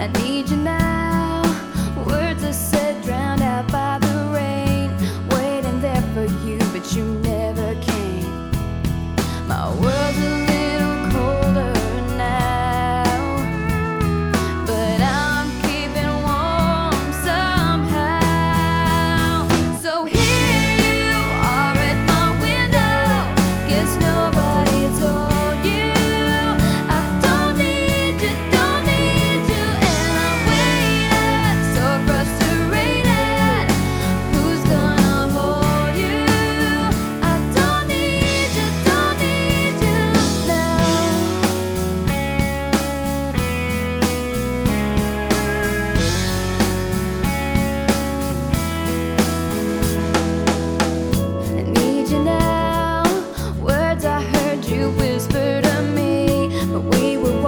I need you now.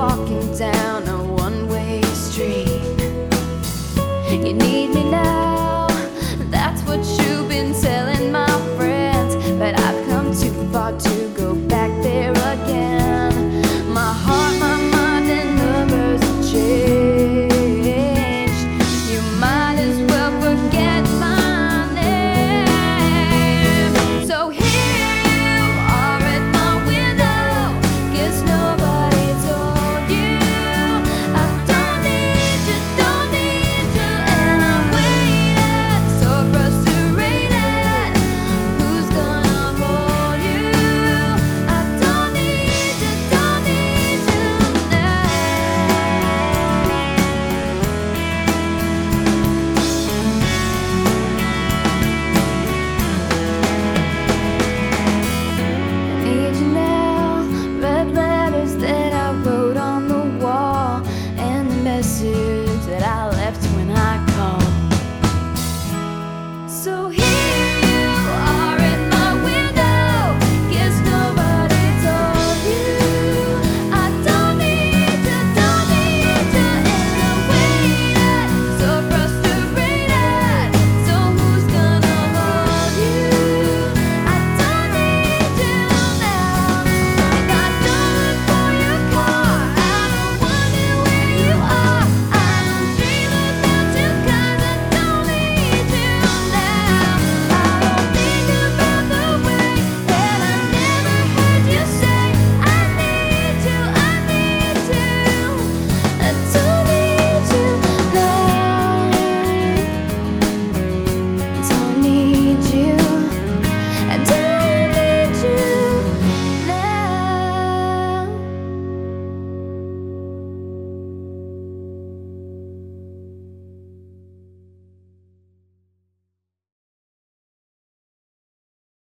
walking down